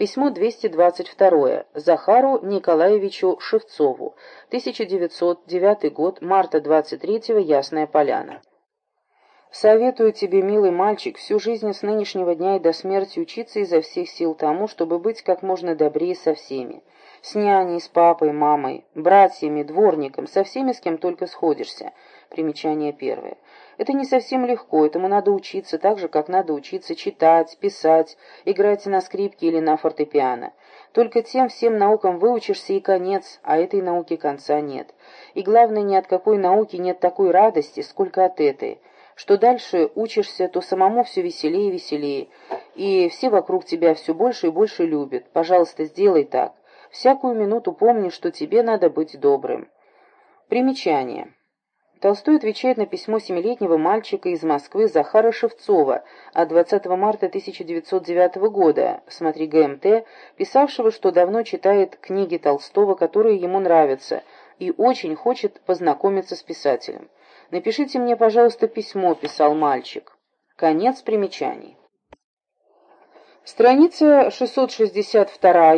Письмо 222. Захару Николаевичу Шевцову. 1909 год, марта 23 Ясная Поляна. Советую тебе, милый мальчик, всю жизнь с нынешнего дня и до смерти учиться изо всех сил тому, чтобы быть как можно добрее со всеми. С няней, с папой, мамой, братьями, дворником, со всеми, с кем только сходишься. Примечание первое. Это не совсем легко, этому надо учиться так же, как надо учиться читать, писать, играть на скрипке или на фортепиано. Только тем всем наукам выучишься и конец, а этой науки конца нет. И главное, ни от какой науки нет такой радости, сколько от этой. Что дальше учишься, то самому все веселее и веселее, и все вокруг тебя все больше и больше любят. Пожалуйста, сделай так. Всякую минуту помни, что тебе надо быть добрым. Примечание. Толстой отвечает на письмо семилетнего мальчика из Москвы Захара Шевцова от 20 марта 1909 года, смотри ГМТ, писавшего, что давно читает книги Толстого, которые ему нравятся, и очень хочет познакомиться с писателем. «Напишите мне, пожалуйста, письмо», — писал мальчик. Конец примечаний. Страница 662